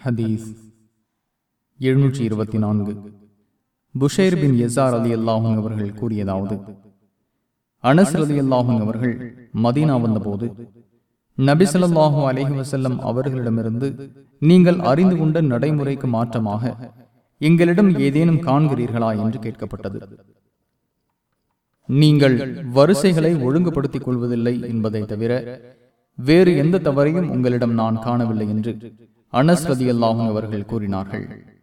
ஹதீஸ் எழுநூற்றி இருபத்தி நான்கு. புஷேர் பின் எசார் அலி அல்லாஹும் அவர்கள் கூறியதாவது அனஸ் அலி அல்லாஹும் அவர்கள் மதீனா வந்தபோது நபிசல்லாஹூ அலஹி வசல்லம் அவர்களிடமிருந்து நீங்கள் அறிந்து கொண்ட நடைமுறைக்கு மாற்றமாக எங்களிடம் ஏதேனும் காண்கிறீர்களா? என்று கேட்கப்பட்டது. நீங்கள் வரிசைகளை ஒழுங்குபடுத்திக் கொள்வதில்லை என்பதை தவிர வேறு எந்த தவறையும் உங்களிடம் நான் காணவில்லை என்று அனஸ்வதி அல்லாஹும் அவர்கள் கூறினார்கள்.